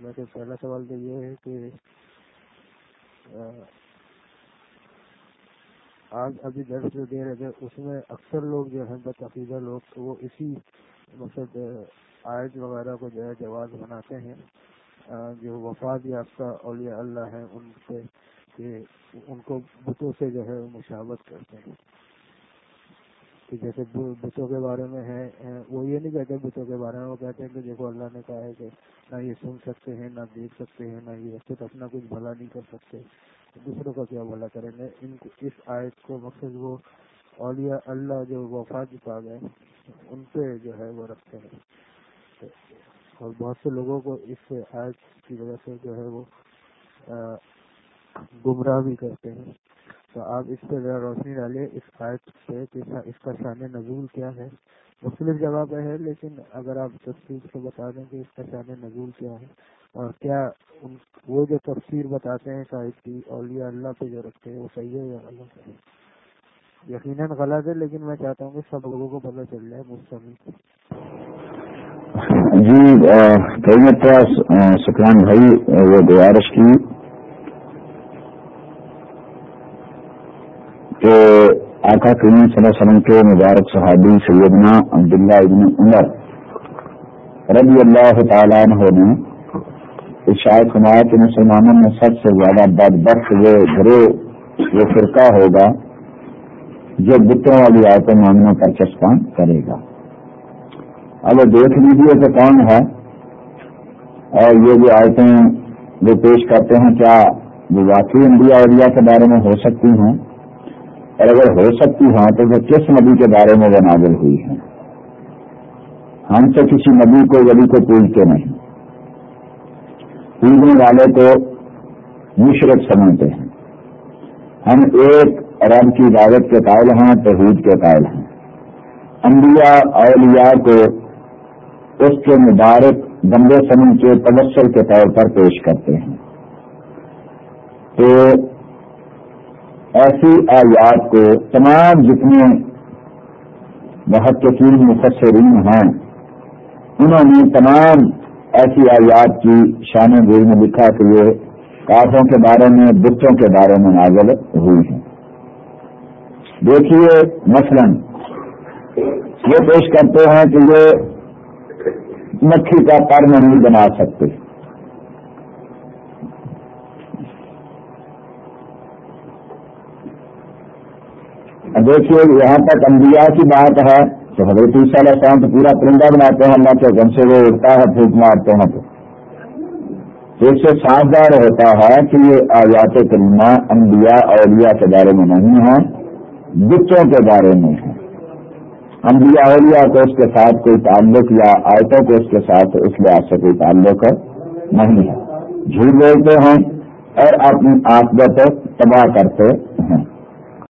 میں سے پہلا سوال تو یہ ہے کہ آج ابھی درد جو دے رہے تھے اس میں اکثر لوگ جو ہیں بتعقیدہ لوگ وہ اسی مقصد آیت وغیرہ کو جو ہے، جواز بناتے ہیں۔ جو وفات یافتہ اولیاء اللہ ہیں، ان سے، کہ ان کو بتوں سے جو ہے مشاورت کرتے ہیں۔ کہ جیسے بتوں کے بارے میں ہے وہ یہ نہیں کہتے بتوں کے بارے میں، وہ کہتے ہیں کہ دیکھو اللہ نے کہا ہے کہ نہ یہ سن سکتے ہیں، نہ دیکھ سکتے ہیں، نہ یہ خود اپنا کچھ بھلا نہیں کر سکتے۔ دوسروں کا کیا بھلا کریں گے؟ ان کو، اس آیت کو مقصد وہ اولیاء اللہ جو وفات پا گئے ان پہ جو ہے وہ رکھتے ہیں۔ اور بہت سے لوگوں کو اس آیت کی وجہ سے جو ہے وہ گمراہ بھی کرتے ہیں۔ تو آپ اس پہ ذرا روشنی ڈالیں، اس آیت پہ اس کا شان نزول کیا ہے۔ مختلف جگہ ہے، لیکن اگر آپ تفصیل سے بتا دیں کہ اس کا شان نزول کیا ہے اور کیا وہ جو تفسیر بتاتے ہیں شاہد کی، اولیاء اللہ پہ جو رکھتے ہیں، وہ صحیح ہے یا غلط ہے؟ یقیناً غلط ہے، لیکن میں چاہتا ہوں کہ سب لوگوں کو پتہ چل جائے مجھ جی کئی مرتبہ سکران بھائی وہ گزارش کی۔ کہ آقا کریم صلی اللہ علیہ وسلم کے مبارک صحابی سیدنا عبداللہ ابن عمر رضی اللہ تعالیٰ عنہ نے شاید سنایا کہ مسلمانوں میں سب سے زیادہ بد بخش وہ گھرے وہ فرقہ ہوگا جو بتوں والی آیتیں مانگنے پر چسپاں کرے گا۔ اب دیکھ لیجیے کہ کون ہے۔ اور یہ جو آیتیں جو پیش کرتے ہیں، کیا وہ واقعی انڈیا اوریا کے بارے میں ہو سکتی ہیں؟ اور اگر ہو سکتی ہیں تو وہ کس نبی کے بارے میں وہ نازل ہوئی ہیں؟ ہم تو کسی نبی کو ولی کو پوجتے نہیں۔ پوجنے والے کو مشرق سمجھتے ہیں۔ ہم ایک رب کی عبادت کے قائل ہیں، توحید کے قائل ہیں۔ انبیاء، اولیاء کو اس کے مبارک بندے سمجھ کے تبصر کے طور پر پیش کرتے ہیں۔ تو ایسی آیات کو تمام جتنے محققین، مفسرین ہیں، انہوں نے تمام ایسی آیات کی شان گوئی میں لکھا کہ یہ کافوں کے بارے میں، بچوں کے بارے میں نازل ہوئی ہیں۔ دیکھیے، مثلا یہ پیش کرتے ہیں کہ یہ مکھی کا پر نہیں بنا سکتے۔ دیکھیے یہاں تک انبیاء کی بات ہے تو حضرت عیسیٰ علیہ السلام تو پورا پرندہ بناتے ہیں، اللہ کے گھر سے وہ اڑتا ہے، پھونک مارتے ہیں۔ تو ایک سے سازدار ہوتا ہے کہ یہ آیات کریمہ انبیاء اولیاء کے بارے میں نہیں ہے بچوں کے بارے میں ہے انبیاء اولیاء کو اس کے ساتھ کوئی تعلق یا آیتوں کو اس کے ساتھ اس لحاظ سے کوئی تعلق نہیں ہے۔ جھوٹ بولتے ہیں اور اپنی آپت تباہ کرتے